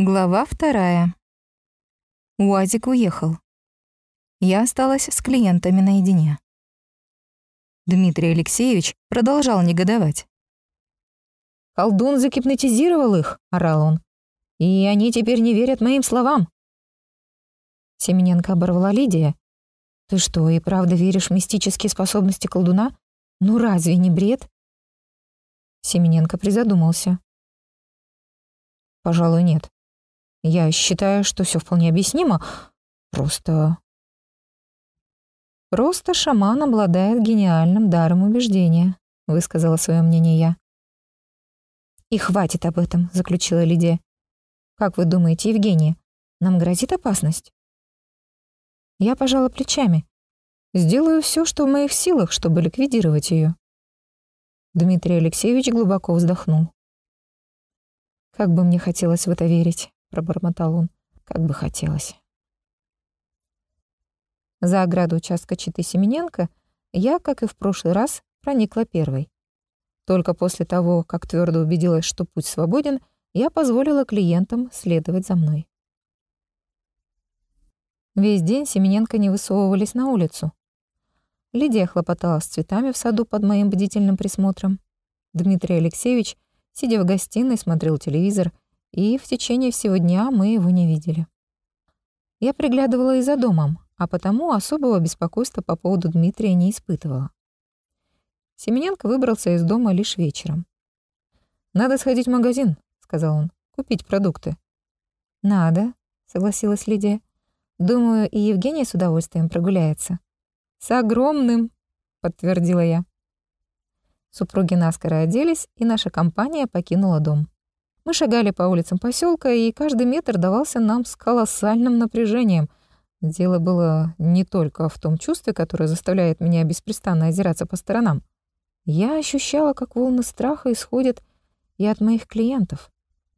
Глава вторая. Уазик уехал. Я осталась с клиентами наедине. Дмитрий Алексеевич продолжал негодовать. «Колдун загипнотизировал их», — орал он. «И они теперь не верят моим словам». Семененко оборвала Лидия. «Ты что, и правда веришь в мистические способности колдуна? Ну разве не бред?» Семененко призадумался. «Пожалуй, нет. Я считаю, что все вполне объяснимо. Просто... Просто шаман обладает гениальным даром убеждения, высказала свое мнение я. И хватит об этом, заключила Лидия. Как вы думаете, Евгения, нам грозит опасность? Я пожала плечами. Сделаю все, что в моих силах, чтобы ликвидировать ее. Дмитрий Алексеевич глубоко вздохнул. Как бы мне хотелось в это верить. — пробормотал он. «Как бы хотелось». За ограду участка Читы Семененко я, как и в прошлый раз, проникла первой. Только после того, как твердо убедилась, что путь свободен, я позволила клиентам следовать за мной. Весь день Семененко не высовывались на улицу. Лидия хлопотала с цветами в саду под моим бдительным присмотром. Дмитрий Алексеевич, сидя в гостиной, смотрел телевизор — и в течение всего дня мы его не видели. Я приглядывала и за домом, а потому особого беспокойства по поводу Дмитрия не испытывала. Семененко выбрался из дома лишь вечером. «Надо сходить в магазин», — сказал он, — «купить продукты». «Надо», — согласилась Лидия. «Думаю, и Евгения с удовольствием прогуляется». «С огромным», — подтвердила я. Супруги наскоро оделись, и наша компания покинула дом. Мы шагали по улицам поселка, и каждый метр давался нам с колоссальным напряжением. Дело было не только в том чувстве, которое заставляет меня беспрестанно озираться по сторонам. Я ощущала, как волны страха исходят и от моих клиентов.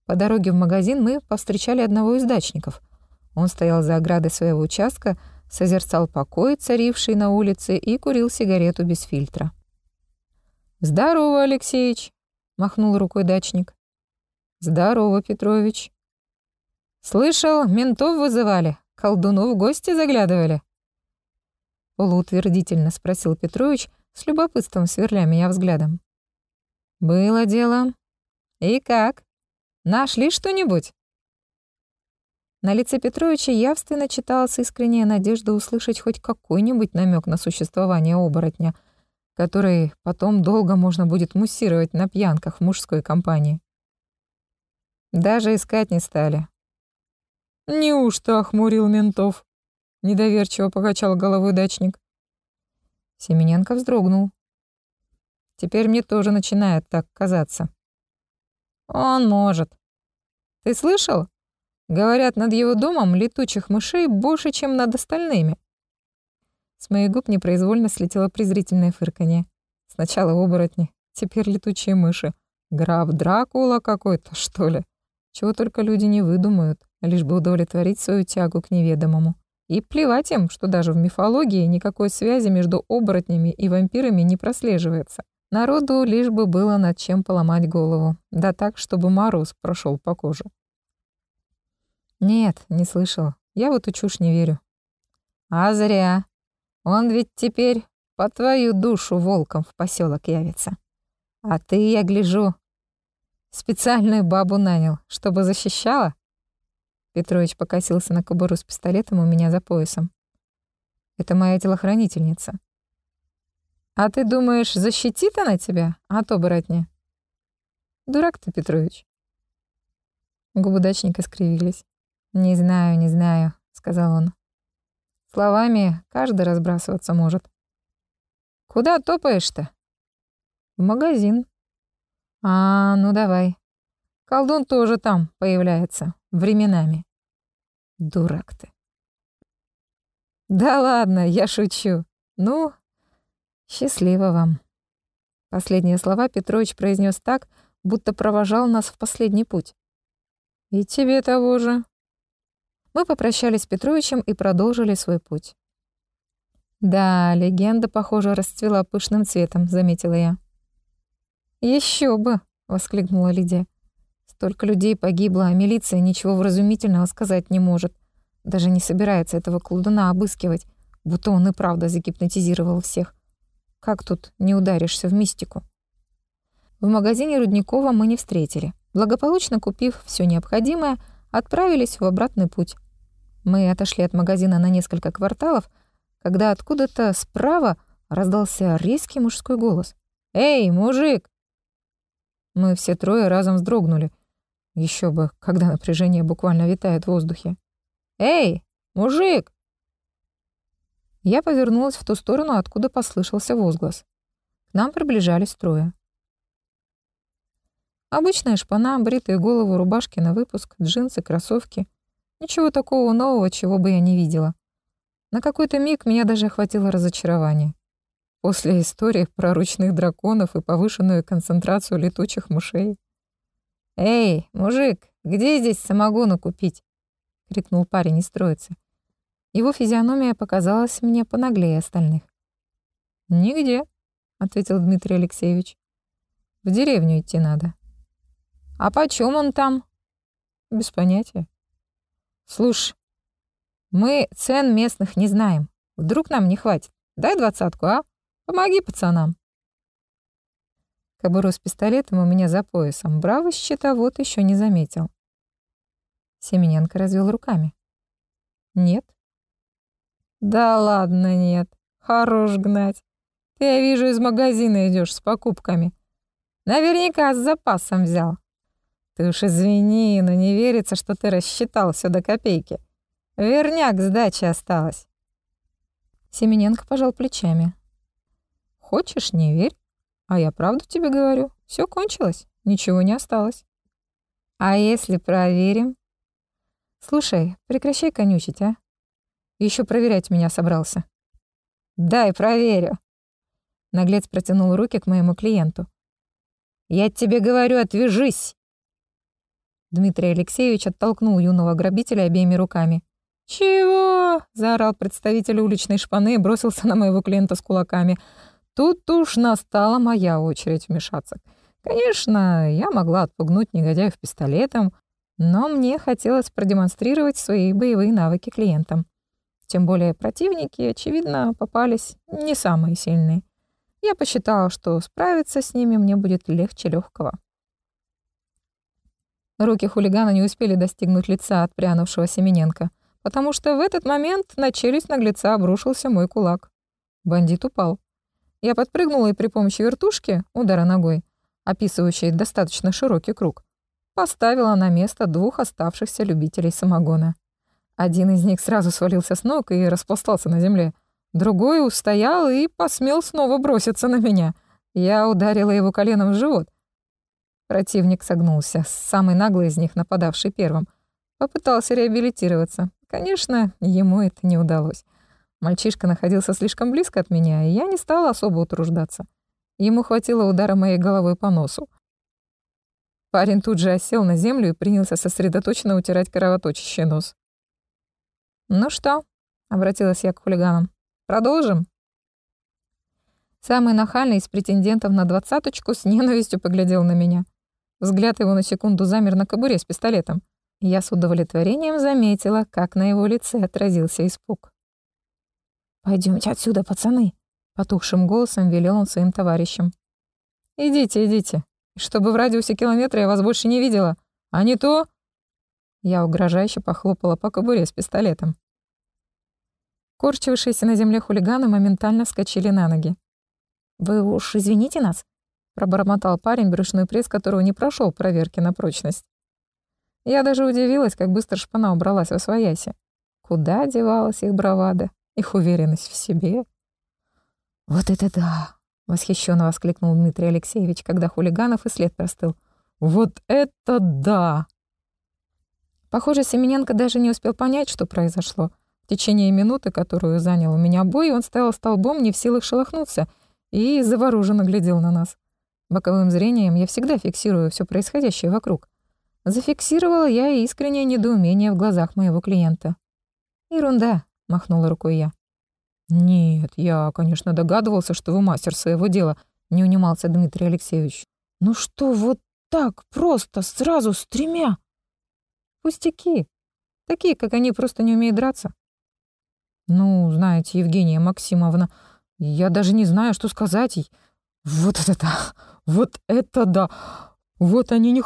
По дороге в магазин мы повстречали одного из дачников. Он стоял за оградой своего участка, созерцал покой, царивший на улице, и курил сигарету без фильтра. «Здорово, Алексеич!» — махнул рукой дачник. «Здорово, Петрович». «Слышал, ментов вызывали, колдуну в гости заглядывали?» Полуутвердительно спросил Петрович, с любопытством сверля меня взглядом. «Было дело. И как? Нашли что-нибудь?» На лице Петровича явственно читалась искренняя надежда услышать хоть какой-нибудь намек на существование оборотня, который потом долго можно будет муссировать на пьянках в мужской компании. Даже искать не стали. «Неужто охмурил ментов?» — недоверчиво покачал головой дачник. Семененко вздрогнул. Теперь мне тоже начинает так казаться. Он может. Ты слышал? Говорят, над его домом летучих мышей больше, чем над остальными. С моих губ непроизвольно слетело презрительное фырканье. Сначала оборотни, теперь летучие мыши. Граф Дракула какой-то, что ли? Чего только люди не выдумают, лишь бы удовлетворить свою тягу к неведомому. И плевать им, что даже в мифологии никакой связи между оборотнями и вампирами не прослеживается. Народу лишь бы было над чем поломать голову. Да так, чтобы мороз прошел по коже. Нет, не слышал. Я в эту чушь не верю. А зря. Он ведь теперь по твою душу волком в поселок явится. А ты, я гляжу, Специальную бабу нанял, чтобы защищала?» Петрович покосился на кобуру с пистолетом у меня за поясом. «Это моя телохранительница». «А ты думаешь, защитит она тебя от оборотня?» «Дурак ты, Петрович». Губы дачника скривились. «Не знаю, не знаю», — сказал он. «Словами каждый разбрасываться может». «Куда топаешь-то?» «В магазин», а, ну давай. Колдун тоже там появляется, временами. Дурак ты. Да ладно, я шучу. Ну, счастливо вам. Последние слова Петрович произнес так, будто провожал нас в последний путь. И тебе того же. Мы попрощались с Петровичем и продолжили свой путь. Да, легенда, похоже, расцвела пышным цветом, заметила я. Еще бы, воскликнула Лидия. Столько людей погибло, а милиция ничего вразумительного сказать не может. Даже не собирается этого колдуна обыскивать, будто он и правда загипнотизировал всех. Как тут не ударишься в мистику? В магазине Рудникова мы не встретили. Благополучно купив все необходимое, отправились в обратный путь. Мы отошли от магазина на несколько кварталов, когда откуда-то справа раздался резкий мужской голос. «Эй, мужик!» Мы все трое разом вздрогнули. Еще бы, когда напряжение буквально витает в воздухе. «Эй, мужик!» Я повернулась в ту сторону, откуда послышался возглас. К нам приближались трое. Обычная шпана, бритые голову, рубашки на выпуск, джинсы, кроссовки. Ничего такого нового, чего бы я не видела. На какой-то миг меня даже охватило разочарование. После истории про ручных драконов и повышенную концентрацию летучих мышей. «Эй, мужик, где здесь самогону купить?» — крикнул парень из троицы. Его физиономия показалась мне понаглее остальных. «Нигде», — ответил Дмитрий Алексеевич. «В деревню идти надо». А почем он там? Без понятия. Слушай, мы цен местных не знаем. Вдруг нам не хватит. Дай двадцатку, а? Помоги пацанам. Кобуру с пистолетом у меня за поясом. Бравый счетовод еще не заметил. Семененко развел руками. Нет. Да ладно, нет. Хорош гнать. Ты, я вижу, из магазина идешь с покупками. Наверняка с запасом взял. Ты уж извини, но не верится, что ты рассчитал все до копейки. Верняк сдачи осталось. Семененко пожал плечами. Хочешь, не верь. А я правду тебе говорю. Все кончилось, ничего не осталось. А если проверим? Слушай, прекращай конючить, а? Еще проверять меня собрался. Дай проверю. Наглец протянул руки к моему клиенту. Я тебе говорю, отвяжись. Дмитрий Алексеевич оттолкнул юного грабителя обеими руками. «Чего?» — заорал представитель уличной шпаны и бросился на моего клиента с кулаками. Тут уж настала моя очередь вмешаться. Конечно, я могла отпугнуть негодяев пистолетом, но мне хотелось продемонстрировать свои боевые навыки клиентам. Тем более противники, очевидно, попались не самые сильные. Я посчитала, что справиться с ними мне будет легче легкого. Руки хулигана не успели достигнуть лица отпрянувшего Семененко, потому что в этот момент на челюсть наглеца обрушился мой кулак. Бандит упал. Я подпрыгнула и при помощи вертушки, удара ногой, описывающей достаточно широкий круг, поставила на место двух оставшихся любителей самогона. Один из них сразу свалился с ног и распластался на земле. Другой устоял и посмел снова броситься на меня. Я ударила его коленом в живот — Противник согнулся, самый наглый из них, нападавший первым. Попытался реабилитироваться. Конечно, ему это не удалось. Мальчишка находился слишком близко от меня, и я не стала особо утруждаться. Ему хватило удара моей головой по носу. Парень тут же осел на землю и принялся сосредоточенно утирать кровоточащий нос. «Ну что?» — обратилась я к хулиганам. «Продолжим?» Самый нахальный из претендентов на двадцаточку с ненавистью поглядел на меня. Взгляд его на секунду замер на кобуре с пистолетом. Я с удовлетворением заметила, как на его лице отразился испуг. Пойдемте отсюда, пацаны», — потухшим голосом велел он своим товарищам. «Идите, идите, чтобы в радиусе километра я вас больше не видела. А не то...» Я угрожающе похлопала по кобуре с пистолетом. Корчившиеся на земле хулиганы моментально вскочили на ноги. «Вы уж извините нас», пробормотал парень, брюшной пресс которого не прошел проверки на прочность. Я даже удивилась, как быстро шпана убралась во свояси. Куда девалась их бравада, их уверенность в себе? «Вот это да!» — восхищенно воскликнул Дмитрий Алексеевич, когда хулиганов и след простыл. «Вот это да!» Похоже, Семененко даже не успел понять, что произошло. В течение минуты, которую занял у меня бой, он стоял столбом, не в силах шелохнуться, и завороженно глядел на нас. Боковым зрением я всегда фиксирую все происходящее вокруг. Зафиксировала я искреннее недоумение в глазах моего клиента. «Ерунда», — махнула рукой я. «Нет, я, конечно, догадывался, что вы мастер своего дела», — не унимался Дмитрий Алексеевич. «Ну что, вот так просто, сразу, с тремя?» «Пустяки. Такие, как они, просто не умеют драться». «Ну, знаете, Евгения Максимовна, я даже не знаю, что сказать ей. Вот это да! Вот это да! Вот они не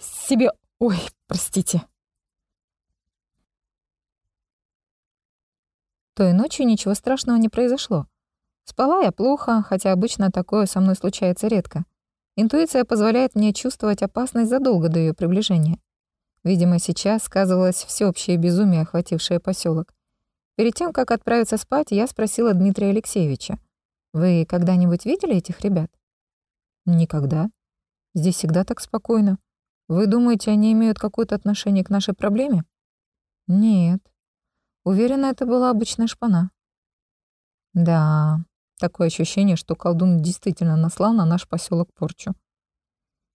себе... Ой, простите». Той ночью ничего страшного не произошло. Спала я плохо, хотя обычно такое со мной случается редко. Интуиция позволяет мне чувствовать опасность задолго до ее приближения. Видимо, сейчас сказывалось всеобщее безумие, охватившее поселок. Перед тем, как отправиться спать, я спросила Дмитрия Алексеевича. «Вы когда-нибудь видели этих ребят?» «Никогда. Здесь всегда так спокойно. Вы думаете, они имеют какое-то отношение к нашей проблеме?» «Нет. Уверена, это была обычная шпана. Да, такое ощущение, что колдун действительно наслал на наш поселок порчу.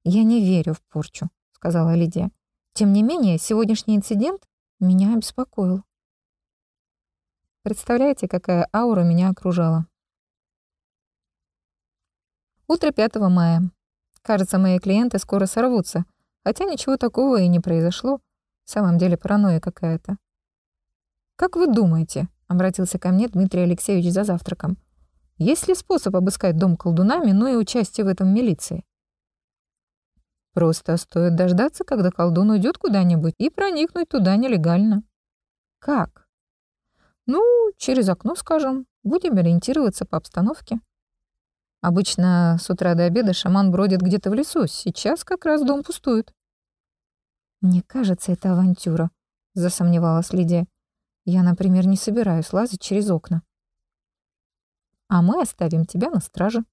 «Я не верю в порчу», — сказала Лидия. «Тем не менее, сегодняшний инцидент меня обеспокоил». Представляете, какая аура меня окружала? Утро 5 мая. Кажется, мои клиенты скоро сорвутся, хотя ничего такого и не произошло. В самом деле паранойя какая-то. «Как вы думаете?» — обратился ко мне Дмитрий Алексеевич за завтраком. «Есть ли способ обыскать дом колдуна, минуя участие в этом милиции?» «Просто стоит дождаться, когда колдун уйдет куда-нибудь, и проникнуть туда нелегально». «Как?» «Ну, через окно, скажем. Будем ориентироваться по обстановке». Обычно с утра до обеда шаман бродит где-то в лесу. Сейчас как раз дом пустует. «Мне кажется, это авантюра», — засомневалась Лидия. Я, например, не собираюсь лазить через окна. А мы оставим тебя на страже.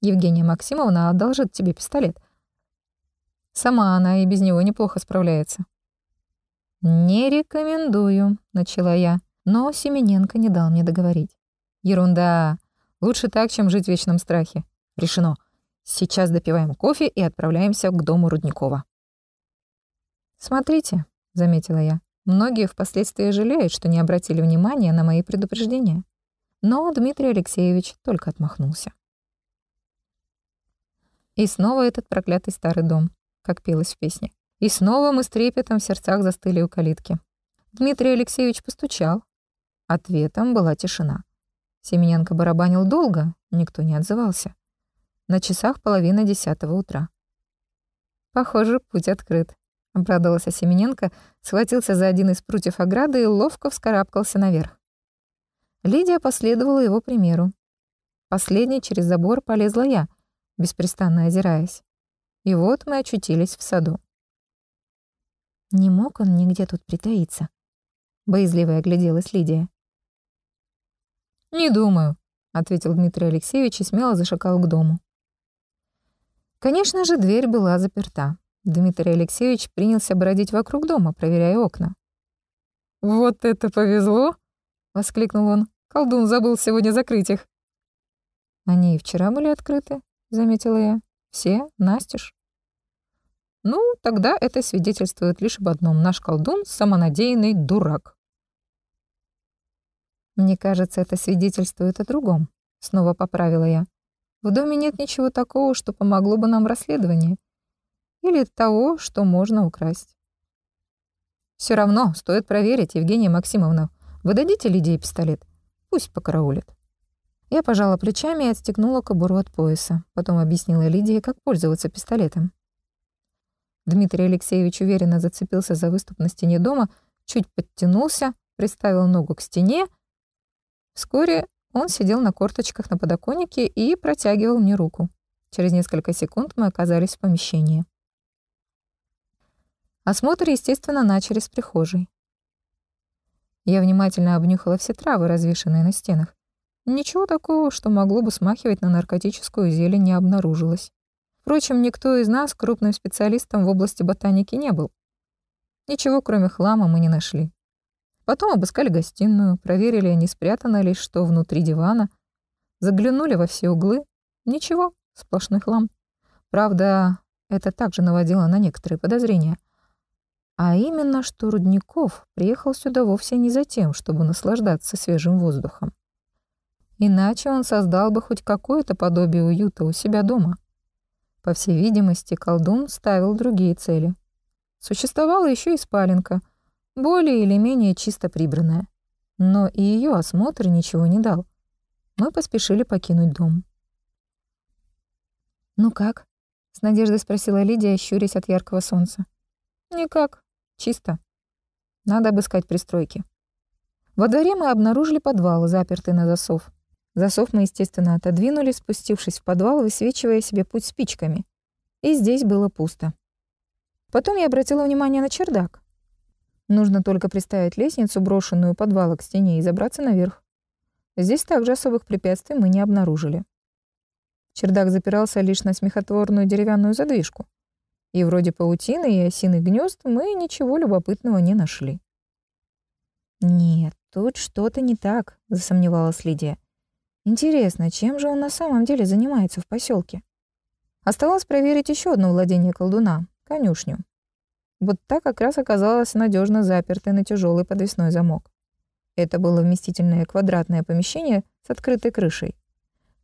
Евгения Максимовна одолжит тебе пистолет. Сама она и без него неплохо справляется. «Не рекомендую», — начала я, но Семененко не дал мне договорить. «Ерунда. Лучше так, чем жить в вечном страхе. Решено. Сейчас допиваем кофе и отправляемся к дому Рудникова». «Смотрите», — заметила я, Многие впоследствии жалеют, что не обратили внимания на мои предупреждения. Но Дмитрий Алексеевич только отмахнулся. И снова этот проклятый старый дом, как пелось в песне. И снова мы с трепетом в сердцах застыли у калитки. Дмитрий Алексеевич постучал. Ответом была тишина. Семененко барабанил долго, никто не отзывался. На часах половина десятого утра. Похоже, путь открыт. Обрадовался Семененко, схватился за один из прутьев ограды и ловко вскарабкался наверх. Лидия последовала его примеру. Последней через забор полезла я, беспрестанно озираясь. И вот мы очутились в саду. Не мог он нигде тут притаиться. Боязливо огляделась Лидия. «Не думаю», — ответил Дмитрий Алексеевич и смело зашагал к дому. Конечно же, дверь была заперта. Дмитрий Алексеевич принялся бродить вокруг дома, проверяя окна. «Вот это повезло!» — воскликнул он. «Колдун забыл сегодня закрыть их». «Они и вчера были открыты», — заметила я. «Все, настежь». «Ну, тогда это свидетельствует лишь об одном. Наш колдун — самонадеянный дурак». «Мне кажется, это свидетельствует о другом», — снова поправила я. «В доме нет ничего такого, что помогло бы нам в расследовании или того, что можно украсть. Все равно стоит проверить, Евгения Максимовна. Вы дадите Лидии пистолет? Пусть покараулит. Я пожала плечами и отстегнула кобуру от пояса. Потом объяснила Лидии, как пользоваться пистолетом. Дмитрий Алексеевич уверенно зацепился за выступ на стене дома, чуть подтянулся, приставил ногу к стене. Вскоре он сидел на корточках на подоконнике и протягивал мне руку. Через несколько секунд мы оказались в помещении. Осмотр, естественно, начали с прихожей. Я внимательно обнюхала все травы, развешанные на стенах. Ничего такого, что могло бы смахивать на наркотическую зелень, не обнаружилось. Впрочем, никто из нас крупным специалистом в области ботаники не был. Ничего, кроме хлама, мы не нашли. Потом обыскали гостиную, проверили, не спрятано ли что внутри дивана, заглянули во все углы. Ничего, сплошной хлам. Правда, это также наводило на некоторые подозрения — а именно, что Рудников приехал сюда вовсе не за тем, чтобы наслаждаться свежим воздухом. Иначе он создал бы хоть какое-то подобие уюта у себя дома. По всей видимости, колдун ставил другие цели. Существовала еще и спаленка, более или менее чисто прибранная. Но и ее осмотр ничего не дал. Мы поспешили покинуть дом. «Ну как?» — с надеждой спросила Лидия, щурясь от яркого солнца. «Никак. Чисто. Надо обыскать пристройки». Во дворе мы обнаружили подвал, запертый на засов. Засов мы, естественно, отодвинули, спустившись в подвал, высвечивая себе путь спичками. И здесь было пусто. Потом я обратила внимание на чердак. Нужно только приставить лестницу, брошенную подвала к стене, и забраться наверх. Здесь также особых препятствий мы не обнаружили. Чердак запирался лишь на смехотворную деревянную задвижку. И вроде паутины и осиных гнезд мы ничего любопытного не нашли. «Нет, тут что-то не так», — засомневалась Лидия. «Интересно, чем же он на самом деле занимается в поселке? Осталось проверить еще одно владение колдуна — конюшню. Вот так как раз оказалось надежно запертой на тяжелый подвесной замок. Это было вместительное квадратное помещение с открытой крышей.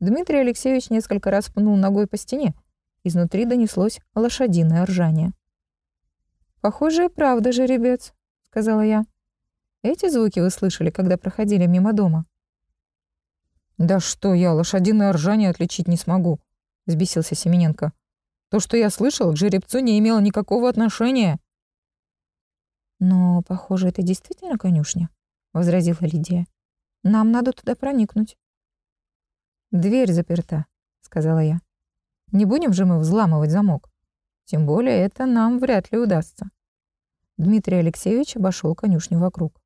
Дмитрий Алексеевич несколько раз пнул ногой по стене. Изнутри донеслось лошадиное ржание. «Похоже, правда, жеребец», — сказала я. Эти звуки вы слышали, когда проходили мимо дома?» «Да что я, лошадиное ржание отличить не смогу», — взбесился Семененко. «То, что я слышал, к жеребцу не имело никакого отношения». «Но, похоже, это действительно конюшня», — возразила Лидия. «Нам надо туда проникнуть». «Дверь заперта», — сказала я. «Не будем же мы взламывать замок. Тем более это нам вряд ли удастся». Дмитрий Алексеевич обошел конюшню вокруг.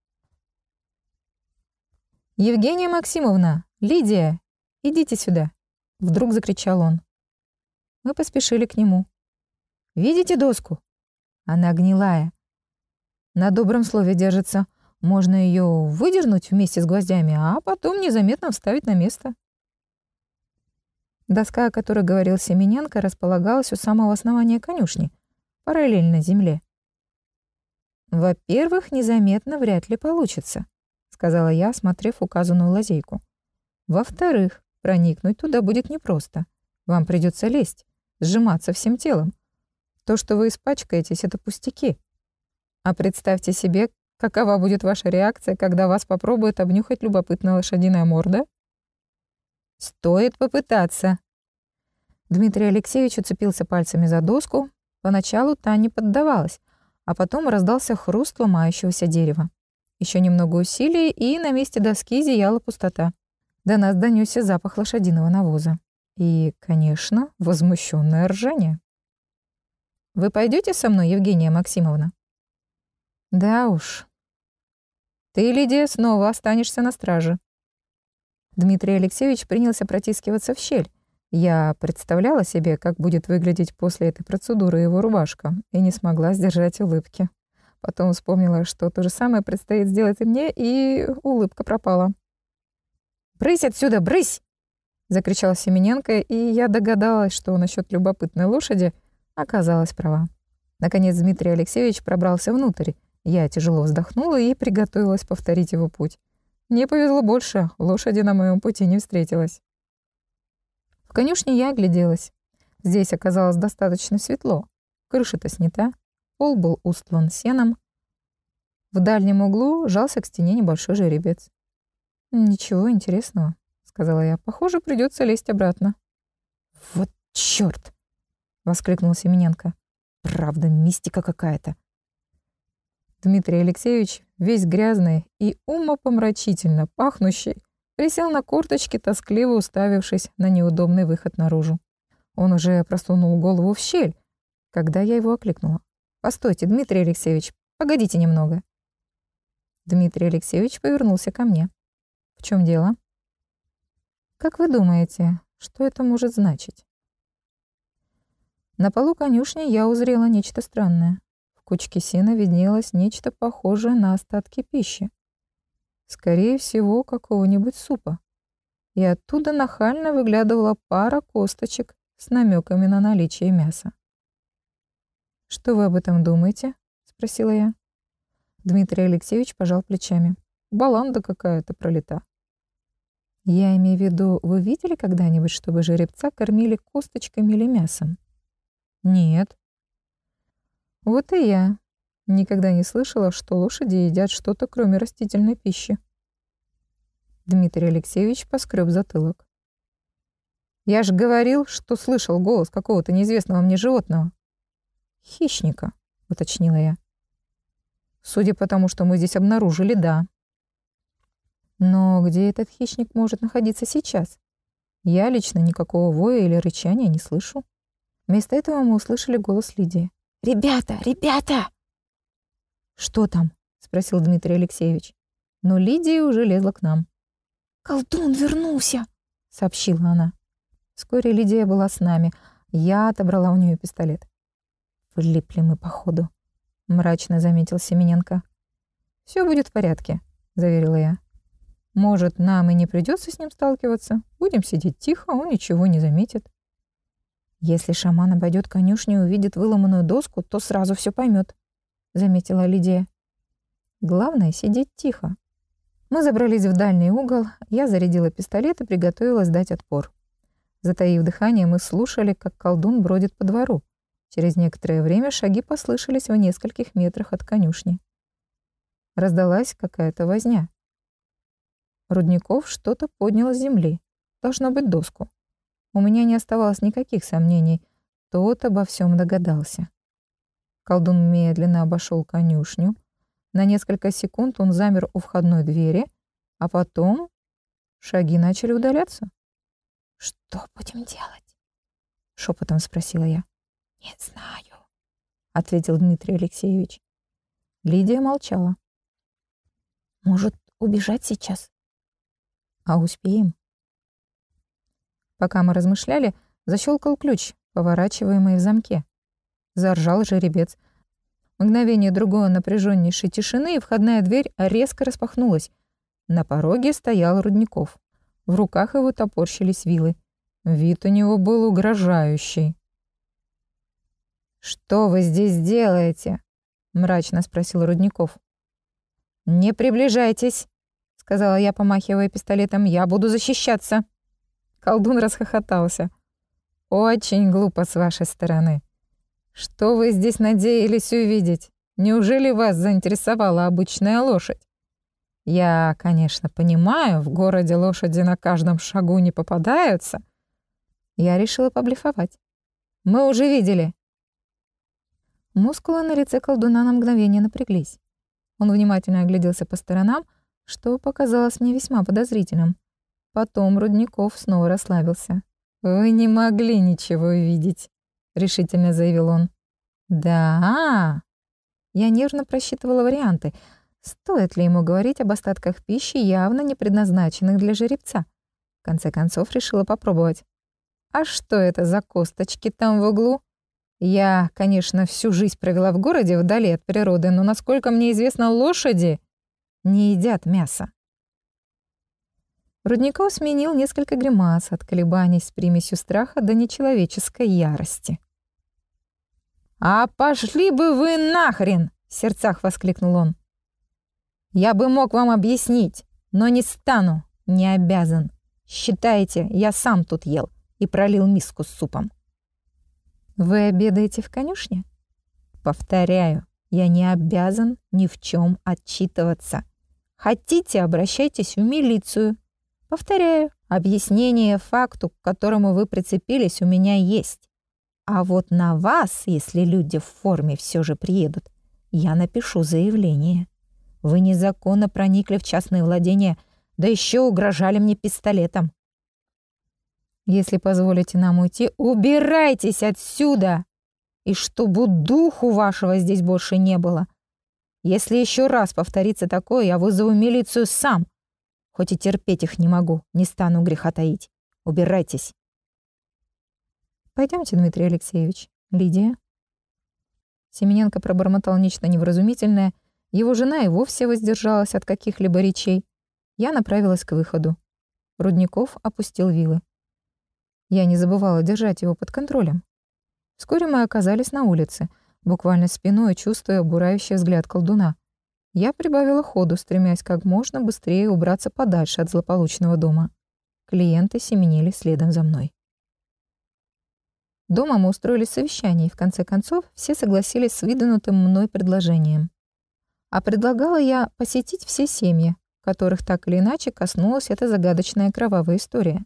«Евгения Максимовна! Лидия! Идите сюда!» Вдруг закричал он. Мы поспешили к нему. «Видите доску? Она гнилая. На добром слове держится. Можно ее выдернуть вместе с гвоздями, а потом незаметно вставить на место». Доска, о которой говорил Семененко, располагалась у самого основания конюшни, параллельно земле. Во-первых, незаметно вряд ли получится сказала я, осмотрев указанную лазейку. Во-вторых, проникнуть туда будет непросто. Вам придется лезть, сжиматься всем телом. То, что вы испачкаетесь, это пустяки. А представьте себе, какова будет ваша реакция, когда вас попробует обнюхать любопытная лошадиная морда? Стоит попытаться. Дмитрий Алексеевич уцепился пальцами за доску. Поначалу та не поддавалась, а потом раздался хруст ломающегося дерева. Еще немного усилий, и на месте доски зияла пустота. До нас донесся запах лошадиного навоза. И, конечно, возмущенное ржание. «Вы пойдете со мной, Евгения Максимовна?» «Да уж. Ты, Лидия, снова останешься на страже». Дмитрий Алексеевич принялся протискиваться в щель. Я представляла себе, как будет выглядеть после этой процедуры его рубашка, и не смогла сдержать улыбки. Потом вспомнила, что то же самое предстоит сделать и мне, и улыбка пропала. «Брысь отсюда, брысь!» — закричал Семененко, и я догадалась, что насчет любопытной лошади оказалась права. Наконец Дмитрий Алексеевич пробрался внутрь. Я тяжело вздохнула и приготовилась повторить его путь. Мне повезло больше, лошади на моем пути не встретилась. В конюшне я огляделась. Здесь оказалось достаточно светло. Крыша-то снята, Пол был устлан сеном. В дальнем углу жался к стене небольшой жеребец. «Ничего интересного», — сказала я. «Похоже, придется лезть обратно». «Вот чёрт!» — воскликнул Семененко. «Правда, мистика какая-то». Дмитрий Алексеевич, весь грязный и умопомрачительно пахнущий, присел на корточки, тоскливо уставившись на неудобный выход наружу. Он уже просунул голову в щель, когда я его окликнула. «Постойте, Дмитрий Алексеевич, погодите немного». Дмитрий Алексеевич повернулся ко мне. «В чем дело?» «Как вы думаете, что это может значить?» На полу конюшни я узрела нечто странное. Кучке сена виднелось нечто похожее на остатки пищи. Скорее всего, какого-нибудь супа. И оттуда нахально выглядывала пара косточек с намеками на наличие мяса. «Что вы об этом думаете?» — спросила я. Дмитрий Алексеевич пожал плечами. «Баланда какая-то пролета». «Я имею в виду, вы видели когда-нибудь, чтобы жеребца кормили косточками или мясом?» Нет. Вот и я. Никогда не слышала, что лошади едят что-то, кроме растительной пищи. Дмитрий Алексеевич поскреб затылок. Я же говорил, что слышал голос какого-то неизвестного мне животного. Хищника, уточнила я. Судя по тому, что мы здесь обнаружили, да. Но где этот хищник может находиться сейчас? Я лично никакого воя или рычания не слышу. Вместо этого мы услышали голос Лидии. «Ребята! Ребята!» «Что там?» — спросил Дмитрий Алексеевич. Но Лидия уже лезла к нам. «Колдун вернулся!» — сообщила она. Вскоре Лидия была с нами. Я отобрала у нее пистолет. «Влипли мы, походу», — мрачно заметил Семененко. Все будет в порядке», — заверила я. «Может, нам и не придется с ним сталкиваться. Будем сидеть тихо, он ничего не заметит». «Если шаман обойдет конюшню и увидит выломанную доску, то сразу все поймет, заметила Лидия. «Главное — сидеть тихо». Мы забрались в дальний угол, я зарядила пистолет и приготовилась дать отпор. Затаив дыхание, мы слушали, как колдун бродит по двору. Через некоторое время шаги послышались в нескольких метрах от конюшни. Раздалась какая-то возня. Рудников что-то поднял с земли. Должно быть доску. У меня не оставалось никаких сомнений. Тот обо всем догадался. Колдун медленно обошел конюшню. На несколько секунд он замер у входной двери, а потом шаги начали удаляться. «Что будем делать?» — шепотом спросила я. «Не знаю», — ответил Дмитрий Алексеевич. Лидия молчала. «Может, убежать сейчас?» «А успеем?» Пока мы размышляли, защелкал ключ, поворачиваемый в замке. Заржал жеребец. Мгновение другое напряженнейшей тишины, и входная дверь резко распахнулась. На пороге стоял Рудников. В руках его топорщились вилы. Вид у него был угрожающий. «Что вы здесь делаете?» — мрачно спросил Рудников. «Не приближайтесь», — сказала я, помахивая пистолетом. «Я буду защищаться». Колдун расхохотался. «Очень глупо с вашей стороны. Что вы здесь надеялись увидеть? Неужели вас заинтересовала обычная лошадь? Я, конечно, понимаю, в городе лошади на каждом шагу не попадаются. Я решила поблефовать. Мы уже видели. Мускулы на лице колдуна на мгновение напряглись. Он внимательно огляделся по сторонам, что показалось мне весьма подозрительным. Потом Рудников снова расслабился. «Вы не могли ничего видеть», — решительно заявил он. «Да?» Я нервно просчитывала варианты. Стоит ли ему говорить об остатках пищи, явно не предназначенных для жеребца? В конце концов, решила попробовать. «А что это за косточки там в углу?» «Я, конечно, всю жизнь провела в городе вдали от природы, но, насколько мне известно, лошади не едят мясо». Рудников сменил несколько гримас от колебаний с примесью страха до нечеловеческой ярости. «А пошли бы вы нахрен!» — в сердцах воскликнул он. «Я бы мог вам объяснить, но не стану, не обязан. Считайте, я сам тут ел и пролил миску с супом». «Вы обедаете в конюшне?» «Повторяю, я не обязан ни в чем отчитываться. Хотите, обращайтесь в милицию. Повторяю, объяснение факту, к которому вы прицепились, у меня есть. А вот на вас, если люди в форме все же приедут, я напишу заявление. Вы незаконно проникли в частные владения, да еще угрожали мне пистолетом. Если позволите нам уйти, убирайтесь отсюда! И чтобы духу вашего здесь больше не было. Если еще раз повторится такое, я вызову милицию сам. Хоть и терпеть их не могу, не стану греха таить. Убирайтесь. Пойдемте, Дмитрий Алексеевич. Лидия. Семененко пробормотал нечто невразумительное. Его жена и вовсе воздержалась от каких-либо речей. Я направилась к выходу. Рудников опустил вилы. Я не забывала держать его под контролем. Вскоре мы оказались на улице, буквально спиной чувствуя бурающий взгляд колдуна. Я прибавила ходу, стремясь как можно быстрее убраться подальше от злополучного дома. Клиенты семенили следом за мной. Дома мы устроили совещание, и в конце концов все согласились с выдвинутым мной предложением. А предлагала я посетить все семьи, которых так или иначе коснулась эта загадочная кровавая история.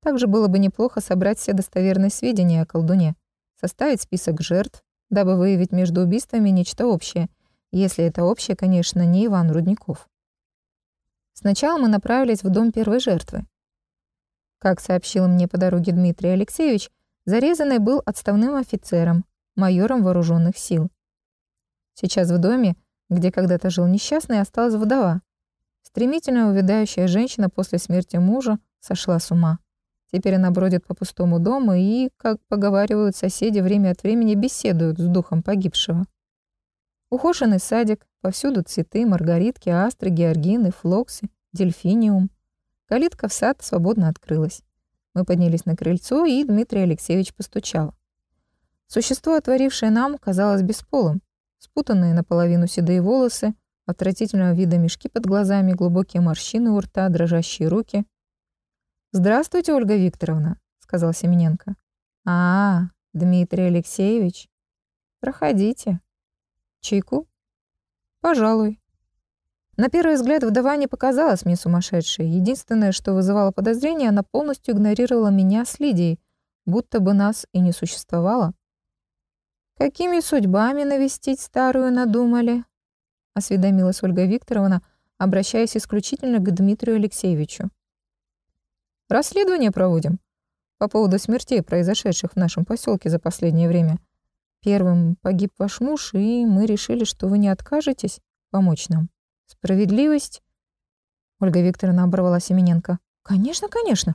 Также было бы неплохо собрать все достоверные сведения о колдуне, составить список жертв, дабы выявить между убийствами нечто общее, если это общее, конечно, не Иван Рудников. Сначала мы направились в дом первой жертвы. Как сообщил мне по дороге Дмитрий Алексеевич, Зарезанный был отставным офицером, майором вооруженных сил. Сейчас в доме, где когда-то жил несчастный, осталась вдова. Стремительно увядающая женщина после смерти мужа сошла с ума. Теперь она бродит по пустому дому и, как поговаривают соседи, время от времени беседуют с духом погибшего. Ухоженный садик, повсюду цветы, маргаритки, астры, георгины, флоксы, дельфиниум. Калитка в сад свободно открылась. Мы поднялись на крыльцо, и Дмитрий Алексеевич постучал. Существо, отворившее нам, казалось бесполым. Спутанные наполовину седые волосы, отвратительного вида мешки под глазами, глубокие морщины у рта, дрожащие руки. «Здравствуйте, Ольга Викторовна», — сказал Семененко. «А, Дмитрий Алексеевич, проходите. Чайку? Пожалуй. На первый взгляд вдова не показалась мне сумасшедшей. Единственное, что вызывало подозрение, она полностью игнорировала меня с Лидией, будто бы нас и не существовало. «Какими судьбами навестить старую надумали?» — осведомилась Ольга Викторовна, обращаясь исключительно к Дмитрию Алексеевичу. «Расследование проводим по поводу смертей, произошедших в нашем поселке за последнее время. Первым погиб ваш муж, и мы решили, что вы не откажетесь помочь нам». Справедливость? Ольга Викторовна оборвала Семененко. Конечно, конечно.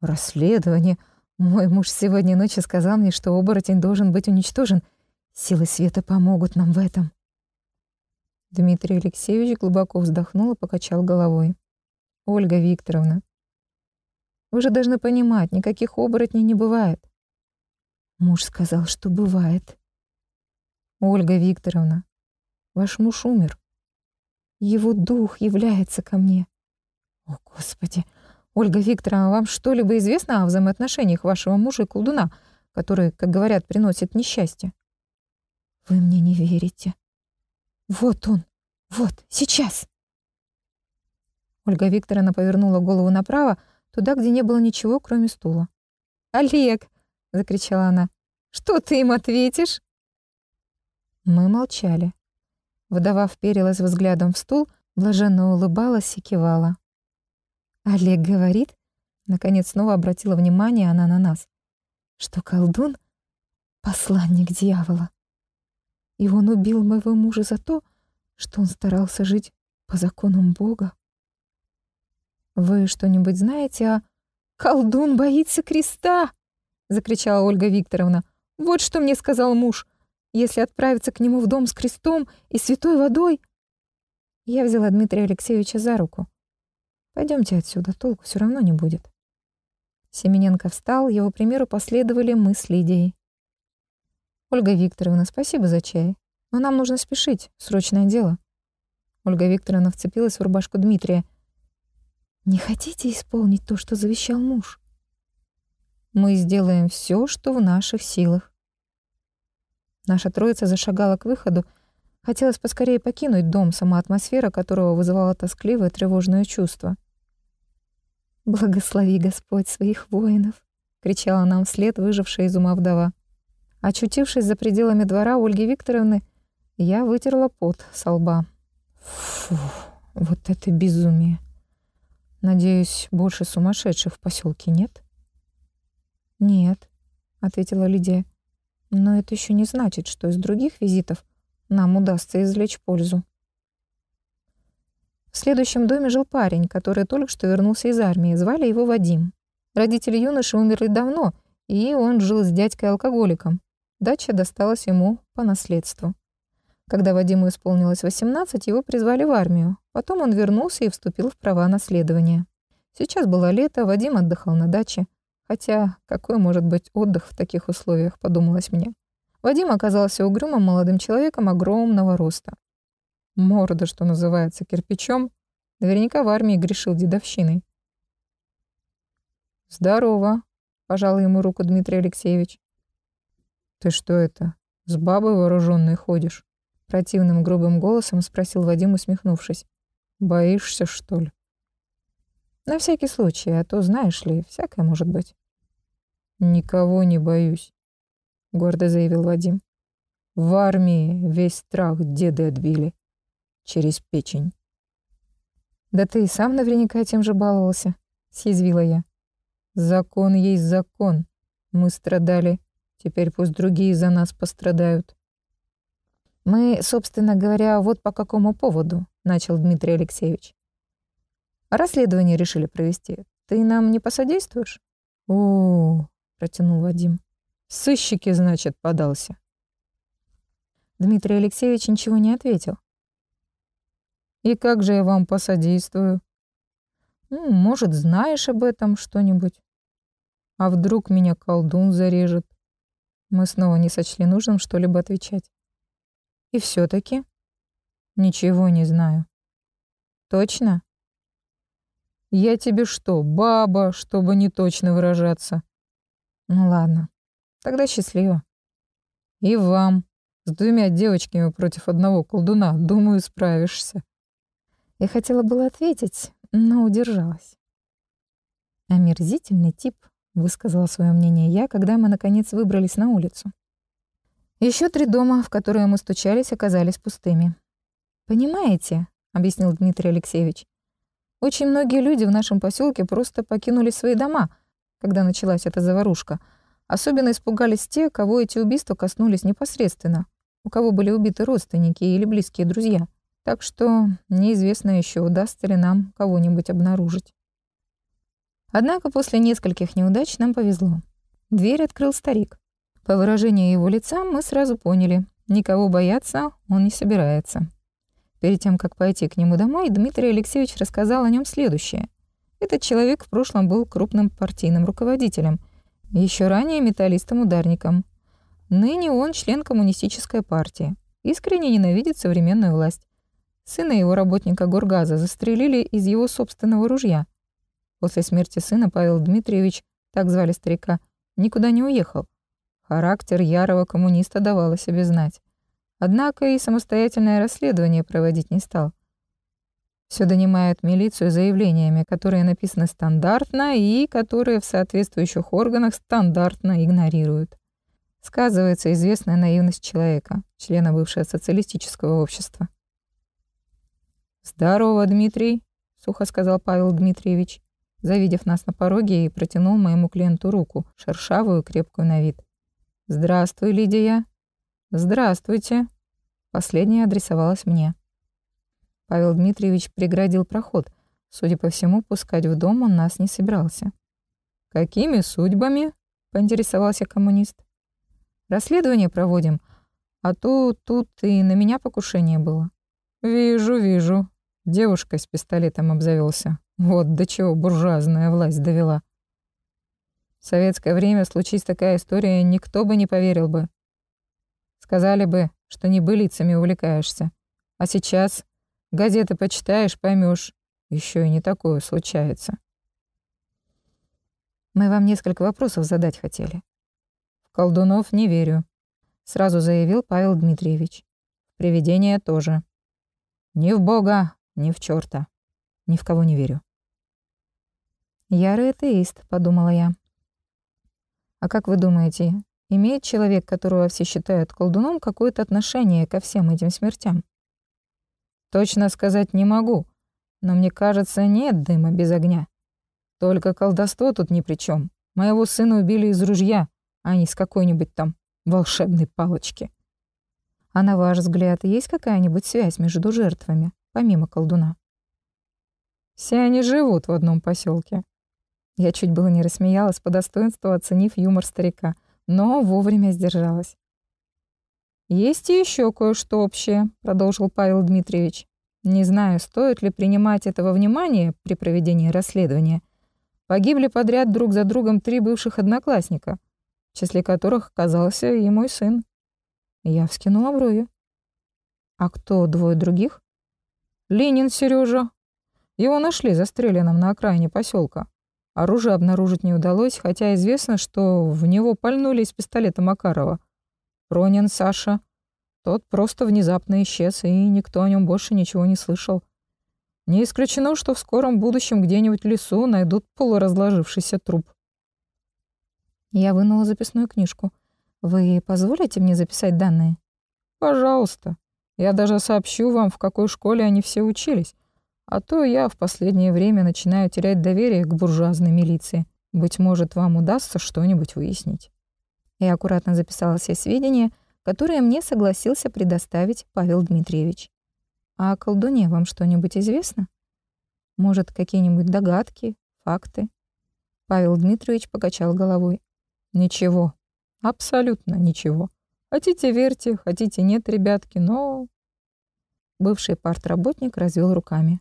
Расследование. Мой муж сегодня ночью сказал мне, что оборотень должен быть уничтожен. Силы света помогут нам в этом. Дмитрий Алексеевич глубоко вздохнул и покачал головой. «Ольга Викторовна, вы же должны понимать, никаких оборотней не бывает». Муж сказал, что бывает. «Ольга Викторовна, ваш муж умер. Его дух является ко мне. О, Господи! Ольга Викторовна, вам что-либо известно о взаимоотношениях вашего мужа и колдуна, который, как говорят, приносит несчастье? Вы мне не верите. Вот он. Вот, сейчас. Ольга Викторовна повернула голову направо, туда, где не было ничего, кроме стула. «Олег!» — закричала она. «Что ты им ответишь?» Мы молчали. Вдова вперилась взглядом в стул, блаженно улыбалась и кивала. «Олег говорит...» Наконец снова обратила внимание она на нас. «Что колдун — посланник дьявола. И он убил моего мужа за то, что он старался жить по законам Бога. «Вы что-нибудь знаете о...» «Колдун боится креста!» — закричала Ольга Викторовна. «Вот что мне сказал муж. Если отправиться к нему в дом с крестом и святой водой... Я взяла Дмитрия Алексеевича за руку. Пойдемте отсюда, толку все равно не будет. Семененко встал, его примеру последовали мы с Лидией. «Ольга Викторовна, спасибо за чай, но нам нужно спешить, срочное дело». Ольга Викторовна вцепилась в рубашку Дмитрия. «Не хотите исполнить то, что завещал муж?» «Мы сделаем все, что в наших силах. Наша троица зашагала к выходу. Хотелось поскорее покинуть дом, сама атмосфера которого вызывала тоскливое тревожное чувство. «Благослови Господь своих воинов!» — кричала нам вслед выжившая из ума вдова. Очутившись за пределами двора Ольги Викторовны, я вытерла пот со лба. Фу, вот это безумие. Надеюсь, больше сумасшедших в поселке нет? Нет, ответила Лидия. Но это еще не значит, что из других визитов нам удастся извлечь пользу. В следующем доме жил парень, который только что вернулся из армии. Звали его Вадим. Родители юноши умерли давно, и он жил с дядькой-алкоголиком. Дача досталась ему по наследству. Когда Вадиму исполнилось 18, его призвали в армию. Потом он вернулся и вступил в права наследования. Сейчас было лето, Вадим отдыхал на даче. Хотя какой может быть отдых в таких условиях, подумалось мне. Вадим оказался угрюмым молодым человеком огромного роста. Морда, что называется, кирпичом, наверняка в армии грешил дедовщиной. «Здорово», — пожал ему руку Дмитрий Алексеевич. «Ты что это, с бабой вооруженной ходишь?» Противным грубым голосом спросил Вадим, усмехнувшись. «Боишься, что ли?» «На всякий случай, а то, знаешь ли, всякое может быть». «Никого не боюсь», — гордо заявил Вадим. «В армии весь страх деды отбили. Через печень». «Да ты и сам наверняка тем же баловался», — съязвила я. «Закон есть закон. Мы страдали. Теперь пусть другие за нас пострадают». «Мы, собственно говоря, вот по какому поводу», — начал Дмитрий Алексеевич. «Расследование решили провести. Ты нам не посодействуешь?» «О, протянул Вадим. Сыщики, значит, подался. Дмитрий Алексеевич ничего не ответил. И как же я вам посодействую? Ну, может, знаешь об этом что-нибудь? А вдруг меня колдун зарежет? Мы снова не сочли нужным что-либо отвечать. И все таки Ничего не знаю. Точно? Я тебе что, баба, чтобы не точно выражаться? Ну ладно, тогда счастливо. И вам. С двумя девочками против одного колдуна, думаю, справишься. Я хотела было ответить, но удержалась. Омерзительный тип, высказала свое мнение я, когда мы наконец выбрались на улицу. Еще три дома, в которые мы стучались, оказались пустыми. Понимаете, объяснил Дмитрий Алексеевич. Очень многие люди в нашем поселке просто покинули свои дома, когда началась эта заварушка. Особенно испугались те, кого эти убийства коснулись непосредственно, у кого были убиты родственники или близкие друзья. Так что неизвестно еще, удастся ли нам кого-нибудь обнаружить. Однако после нескольких неудач нам повезло. Дверь открыл старик. По выражению его лица мы сразу поняли, никого бояться он не собирается. Перед тем, как пойти к нему домой, Дмитрий Алексеевич рассказал о нем следующее. Этот человек в прошлом был крупным партийным руководителем, еще ранее металлистом-ударником. Ныне он член коммунистической партии, искренне ненавидит современную власть. Сына его работника Горгаза застрелили из его собственного ружья. После смерти сына Павел Дмитриевич, так звали старика, никуда не уехал. Характер ярого коммуниста давал о себе знать. Однако и самостоятельное расследование проводить не стал. Все донимают милицию заявлениями, которые написаны стандартно и которые в соответствующих органах стандартно игнорируют. Сказывается известная наивность человека, члена бывшего социалистического общества. «Здорово, Дмитрий», — сухо сказал Павел Дмитриевич, завидев нас на пороге и протянул моему клиенту руку, шершавую, крепкую на вид. «Здравствуй, Лидия». «Здравствуйте». Последняя адресовалась мне. Павел Дмитриевич преградил проход. Судя по всему, пускать в дом он нас не собирался. «Какими судьбами?» — поинтересовался коммунист. «Расследование проводим, а то тут и на меня покушение было». «Вижу, вижу. Девушка с пистолетом обзавелся. Вот до чего буржуазная власть довела». В советское время, случись такая история, никто бы не поверил бы. Сказали бы, что не былицами увлекаешься. А сейчас Газеты почитаешь, поймешь. Еще и не такое случается. Мы вам несколько вопросов задать хотели. В колдунов не верю, сразу заявил Павел Дмитриевич. В привидения тоже. Ни в Бога, ни в чёрта. Ни в кого не верю. Ярый атеист, подумала я. А как вы думаете, имеет человек, которого все считают колдуном, какое-то отношение ко всем этим смертям? Точно сказать не могу, но мне кажется, нет дыма без огня. Только колдовство тут ни при чем. Моего сына убили из ружья, а не с какой-нибудь там волшебной палочки. А на ваш взгляд, есть какая-нибудь связь между жертвами, помимо колдуна? Все они живут в одном поселке. Я чуть было не рассмеялась, по достоинству оценив юмор старика, но вовремя сдержалась. «Есть и еще кое-что общее», — продолжил Павел Дмитриевич. «Не знаю, стоит ли принимать этого внимания при проведении расследования. Погибли подряд друг за другом три бывших одноклассника, в числе которых оказался и мой сын». Я вскинула брови. «А кто двое других?» «Ленин Сережа. Его нашли застреленным на окраине поселка. Оружие обнаружить не удалось, хотя известно, что в него пальнули из пистолета Макарова. Ронин Саша. Тот просто внезапно исчез, и никто о нем больше ничего не слышал. Не исключено, что в скором будущем где-нибудь в лесу найдут полуразложившийся труп. Я вынула записную книжку. Вы позволите мне записать данные? Пожалуйста. Я даже сообщу вам, в какой школе они все учились. А то я в последнее время начинаю терять доверие к буржуазной милиции. Быть может, вам удастся что-нибудь выяснить. Я аккуратно записала все сведения, которые мне согласился предоставить Павел Дмитриевич. А о колдуне вам что-нибудь известно? Может, какие-нибудь догадки, факты? Павел Дмитриевич покачал головой. Ничего. Абсолютно ничего. Хотите верьте, хотите нет, ребятки, но... Бывший партработник развел руками.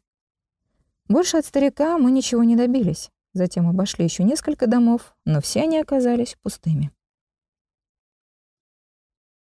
Больше от старика мы ничего не добились. Затем обошли еще несколько домов, но все они оказались пустыми.